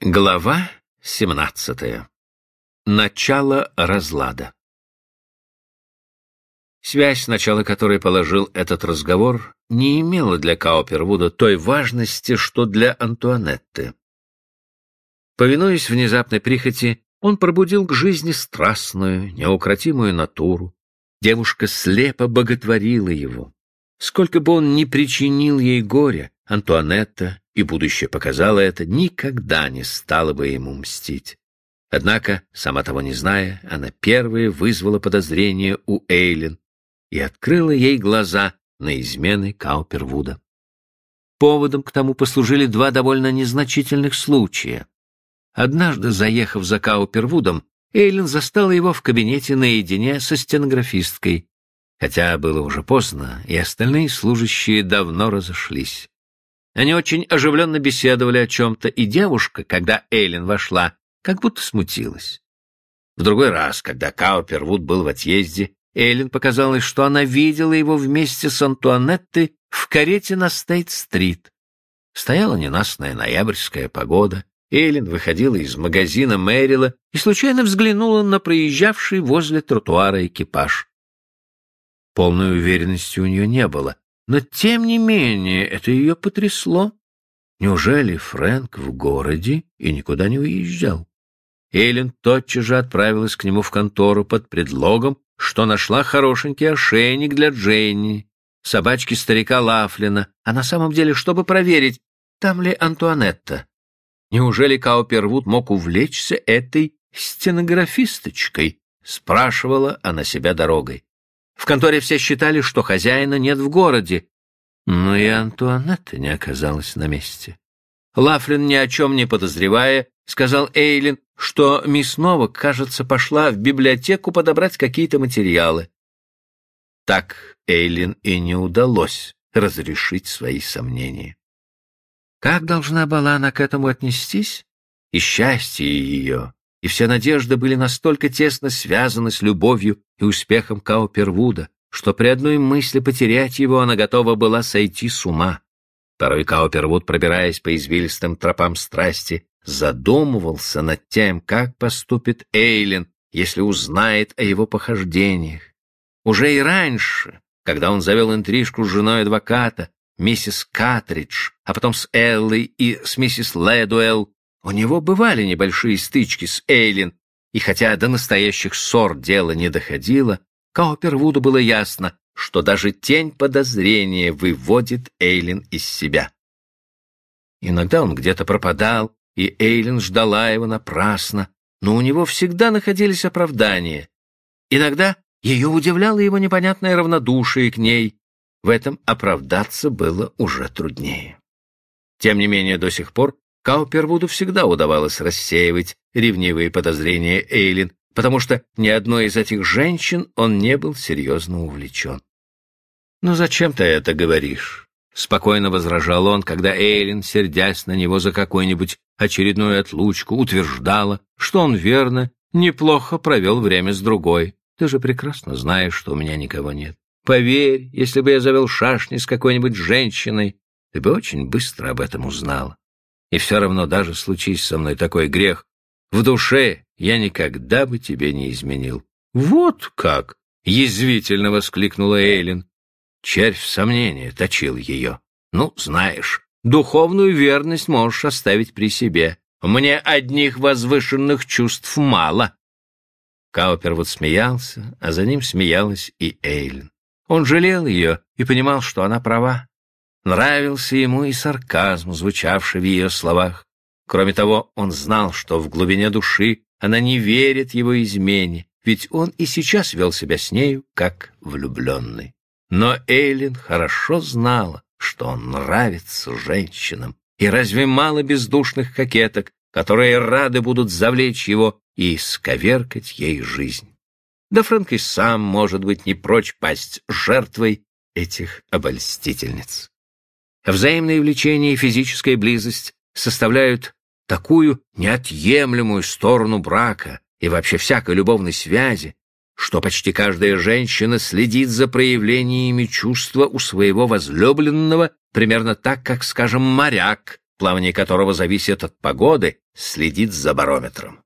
Глава 17. Начало разлада. Связь, начало которой положил этот разговор, не имела для Каупервуда той важности, что для Антуанетты. Повинуясь внезапной прихоти, он пробудил к жизни страстную, неукротимую натуру. Девушка слепо боготворила его. Сколько бы он ни причинил ей горя, Антуанетта и будущее показало это, никогда не стала бы ему мстить. Однако, сама того не зная, она первая вызвала подозрение у Эйлин и открыла ей глаза на измены Каупервуда. Поводом к тому послужили два довольно незначительных случая. Однажды, заехав за Каупервудом, Эйлин застала его в кабинете наедине со стенографисткой, хотя было уже поздно, и остальные служащие давно разошлись. Они очень оживленно беседовали о чем-то, и девушка, когда Эйлин вошла, как будто смутилась. В другой раз, когда Каупервуд был в отъезде, Эйлин показалось, что она видела его вместе с Антуанеттой в карете на Стейт-стрит. Стояла ненастная ноябрьская погода. Эйлин выходила из магазина Мэрила и случайно взглянула на проезжавший возле тротуара экипаж. Полной уверенности у нее не было, но, тем не менее, это ее потрясло. Неужели Фрэнк в городе и никуда не уезжал? Эйлин тотчас же отправилась к нему в контору под предлогом, что нашла хорошенький ошейник для Дженни, собачки старика Лафлина, а на самом деле, чтобы проверить, там ли Антуанетта. Неужели Каупервуд мог увлечься этой стенографисточкой? Спрашивала она себя дорогой. В конторе все считали, что хозяина нет в городе, но и Антуанетта не оказалась на месте. Лафлин, ни о чем не подозревая, сказал Эйлин, что мисс Новак, кажется, пошла в библиотеку подобрать какие-то материалы. Так Эйлин и не удалось разрешить свои сомнения. Как должна была она к этому отнестись? И счастье ее, и все надежды были настолько тесно связаны с любовью и успехом Каупервуда, что при одной мысли потерять его она готова была сойти с ума. Порой Каупервуд, пробираясь по извилистым тропам страсти, задумывался над тем, как поступит Эйлин, если узнает о его похождениях. Уже и раньше, когда он завел интрижку с женой адвоката, миссис Катридж, а потом с Эллой и с миссис Лэдуэлл, у него бывали небольшие стычки с Эйлин, и хотя до настоящих ссор дело не доходило, Каупервуду было ясно, что даже тень подозрения выводит Эйлин из себя. Иногда он где-то пропадал, и Эйлин ждала его напрасно, но у него всегда находились оправдания. Иногда ее удивляло его непонятное равнодушие к ней. В этом оправдаться было уже труднее. Тем не менее, до сих пор Каупервуду всегда удавалось рассеивать ревнивые подозрения Эйлин, потому что ни одной из этих женщин он не был серьезно увлечен. «Ну зачем ты это говоришь?» — спокойно возражал он, когда Эйлин, сердясь на него за какую-нибудь очередную отлучку, утверждала, что он верно, неплохо провел время с другой. «Ты же прекрасно знаешь, что у меня никого нет. Поверь, если бы я завел шашни с какой-нибудь женщиной, ты бы очень быстро об этом узнала. И все равно, даже случись со мной такой грех, в душе я никогда бы тебе не изменил. — Вот как! — язвительно воскликнула Эйлин. Червь сомнения точил ее. — Ну, знаешь, духовную верность можешь оставить при себе. Мне одних возвышенных чувств мало. Каупер вот смеялся, а за ним смеялась и Эйлин. Он жалел ее и понимал, что она права. Нравился ему и сарказм, звучавший в ее словах. Кроме того, он знал, что в глубине души она не верит его измене, ведь он и сейчас вел себя с нею как влюбленный. Но Эйлин хорошо знала, что он нравится женщинам, и разве мало бездушных кокеток, которые рады будут завлечь его и сковеркать ей жизнь? Да Фрэнк и сам, может быть, не прочь пасть жертвой этих обольстительниц. Взаимное влечение и физическая близость составляют такую неотъемлемую сторону брака и вообще всякой любовной связи, что почти каждая женщина следит за проявлениями чувства у своего возлюбленного примерно так, как, скажем, моряк плавание которого зависит от погоды, следит за барометром.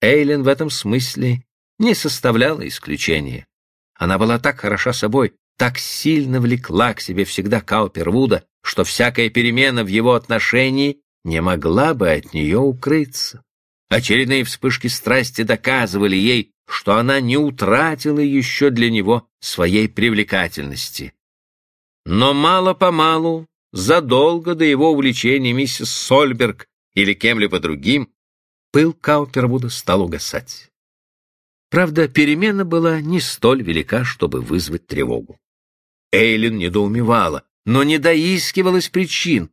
Эйлин в этом смысле не составляла исключения. Она была так хороша собой, так сильно влекла к себе всегда Каупервуда, что всякая перемена в его отношении не могла бы от нее укрыться. Очередные вспышки страсти доказывали ей, что она не утратила еще для него своей привлекательности. Но мало-помалу, задолго до его увлечения миссис Сольберг или кем-либо другим, пыл Каупервуда стал угасать. Правда, перемена была не столь велика, чтобы вызвать тревогу. Эйлин недоумевала, но не доискивалась причин.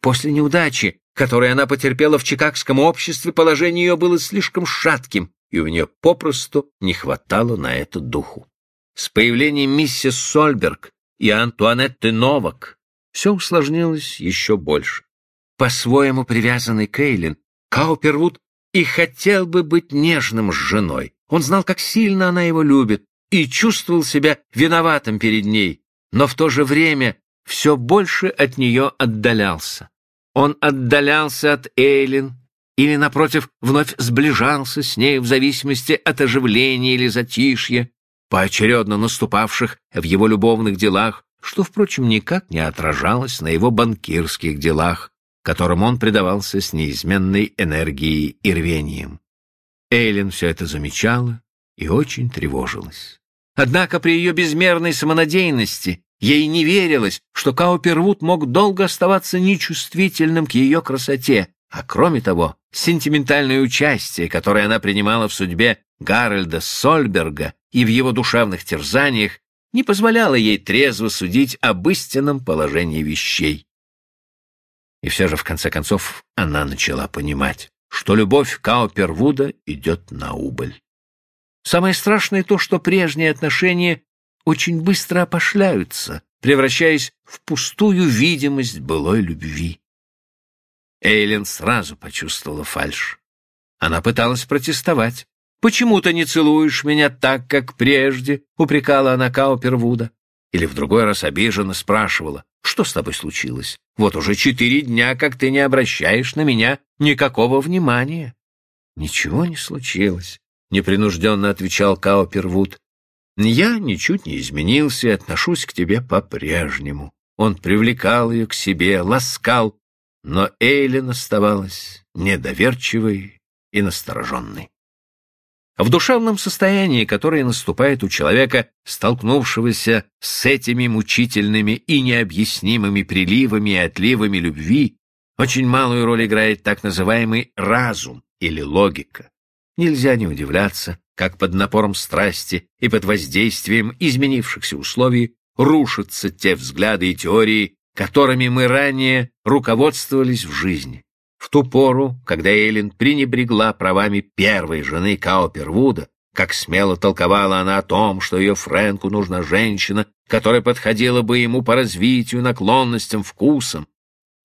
После неудачи, которую она потерпела в чикагском обществе, положение ее было слишком шатким, и у нее попросту не хватало на это духу. С появлением миссис Сольберг и Антуанетты Новак все усложнилось еще больше. По-своему привязанный Кейлин, Каупервуд и хотел бы быть нежным с женой. Он знал, как сильно она его любит, и чувствовал себя виноватым перед ней, но в то же время все больше от нее отдалялся. Он отдалялся от Эйлин или, напротив, вновь сближался с ней в зависимости от оживления или затишья, поочередно наступавших в его любовных делах, что, впрочем, никак не отражалось на его банкирских делах, которым он предавался с неизменной энергией и рвением. Эйлин все это замечала и очень тревожилась. Однако при ее безмерной самонадеянности ей не верилось, что Каупервуд мог долго оставаться нечувствительным к ее красоте, а кроме того, сентиментальное участие, которое она принимала в судьбе Гарольда Сольберга и в его душевных терзаниях, не позволяло ей трезво судить об истинном положении вещей. И все же, в конце концов, она начала понимать, что любовь Каупервуда идет на убыль. Самое страшное то, что прежние отношения очень быстро опошляются, превращаясь в пустую видимость былой любви. Эйлин сразу почувствовала фальшь. Она пыталась протестовать. «Почему ты не целуешь меня так, как прежде?» — упрекала она Каупервуда. Или в другой раз обиженно спрашивала, «Что с тобой случилось? Вот уже четыре дня, как ты не обращаешь на меня никакого внимания». «Ничего не случилось», — непринужденно отвечал Каупервуд. «Я ничуть не изменился и отношусь к тебе по-прежнему». Он привлекал ее к себе, ласкал, но Эйлин оставалась недоверчивой и настороженной. В душевном состоянии, которое наступает у человека, столкнувшегося с этими мучительными и необъяснимыми приливами и отливами любви, очень малую роль играет так называемый разум или логика. Нельзя не удивляться, как под напором страсти и под воздействием изменившихся условий рушатся те взгляды и теории, которыми мы ранее руководствовались в жизни. В ту пору, когда Эйлин пренебрегла правами первой жены Каупервуда, как смело толковала она о том, что ее Фрэнку нужна женщина, которая подходила бы ему по развитию, наклонностям, вкусам.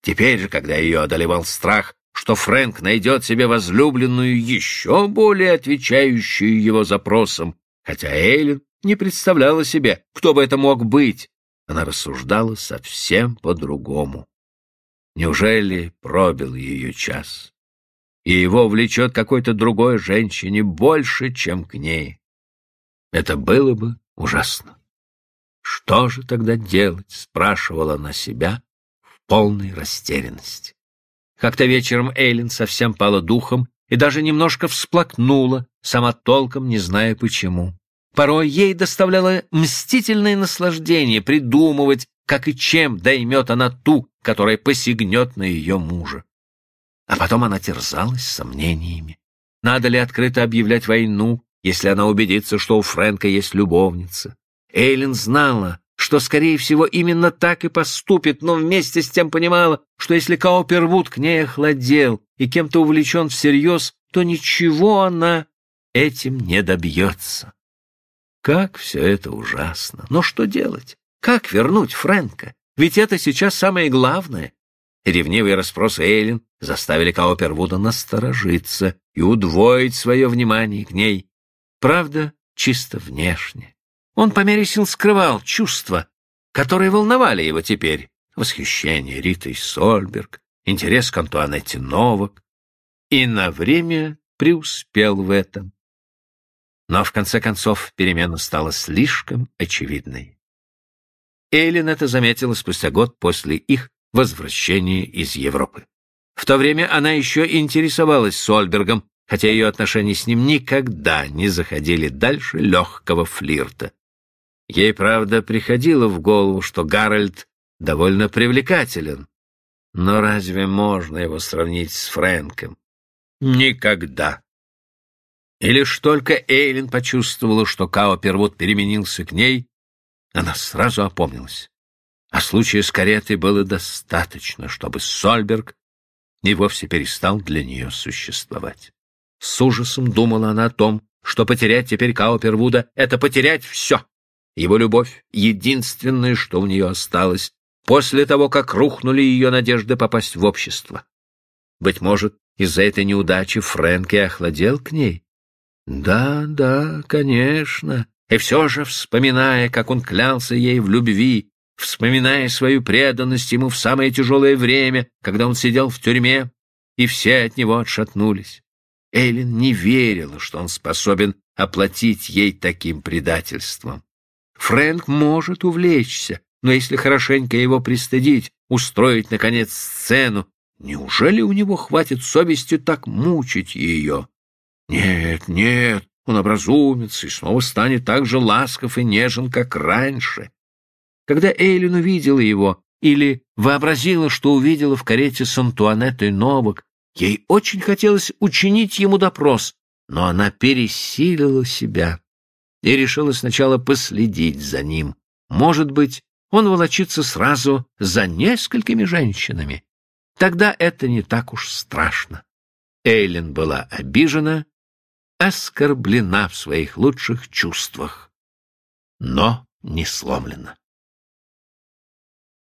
Теперь же, когда ее одолевал страх что Фрэнк найдет себе возлюбленную еще более отвечающую его запросам, хотя Эйлин не представляла себе, кто бы это мог быть. Она рассуждала совсем по-другому. Неужели пробил ее час, и его влечет какой-то другой женщине больше, чем к ней? Это было бы ужасно. Что же тогда делать, спрашивала она себя в полной растерянности. Как-то вечером Эйлин совсем пала духом и даже немножко всплакнула, сама толком не зная почему. Порой ей доставляло мстительное наслаждение придумывать, как и чем доймет она ту, которая посягнет на ее мужа. А потом она терзалась сомнениями. Надо ли открыто объявлять войну, если она убедится, что у Фрэнка есть любовница? Эйлин знала, что, скорее всего, именно так и поступит, но вместе с тем понимала, что если Каупервуд к ней охладел и кем-то увлечен всерьез, то ничего она этим не добьется. Как все это ужасно! Но что делать? Как вернуть Фрэнка? Ведь это сейчас самое главное. Ревнивые расспросы Эйлин заставили Каупервуда насторожиться и удвоить свое внимание к ней. Правда, чисто внешне. Он по мере сил скрывал чувства, которые волновали его теперь. Восхищение Ритой Сольберг, интерес к Антуанетте Новак, и на время преуспел в этом. Но в конце концов перемена стала слишком очевидной. Эйлин это заметила спустя год после их возвращения из Европы. В то время она еще интересовалась Сольбергом, хотя ее отношения с ним никогда не заходили дальше легкого флирта. Ей, правда, приходило в голову, что Гарольд довольно привлекателен. Но разве можно его сравнить с Фрэнком? Никогда. И лишь только Эйлин почувствовала, что Каупервуд переменился к ней, она сразу опомнилась. А случая с каретой было достаточно, чтобы Сольберг и вовсе перестал для нее существовать. С ужасом думала она о том, что потерять теперь Каупервуда — это потерять все. Его любовь — единственное, что у нее осталось после того, как рухнули ее надежды попасть в общество. Быть может, из-за этой неудачи Фрэнк и охладел к ней? Да, да, конечно. И все же, вспоминая, как он клялся ей в любви, вспоминая свою преданность ему в самое тяжелое время, когда он сидел в тюрьме, и все от него отшатнулись. Эйлин не верила, что он способен оплатить ей таким предательством. Фрэнк может увлечься, но если хорошенько его пристыдить, устроить, наконец, сцену, неужели у него хватит совести так мучить ее? Нет, нет, он образумится и снова станет так же ласков и нежен, как раньше. Когда Эйлин увидела его или вообразила, что увидела в карете с Антуанеттой Новак, ей очень хотелось учинить ему допрос, но она пересилила себя и решила сначала последить за ним. Может быть, он волочится сразу за несколькими женщинами. Тогда это не так уж страшно. Эйлин была обижена, оскорблена в своих лучших чувствах, но не сломлена.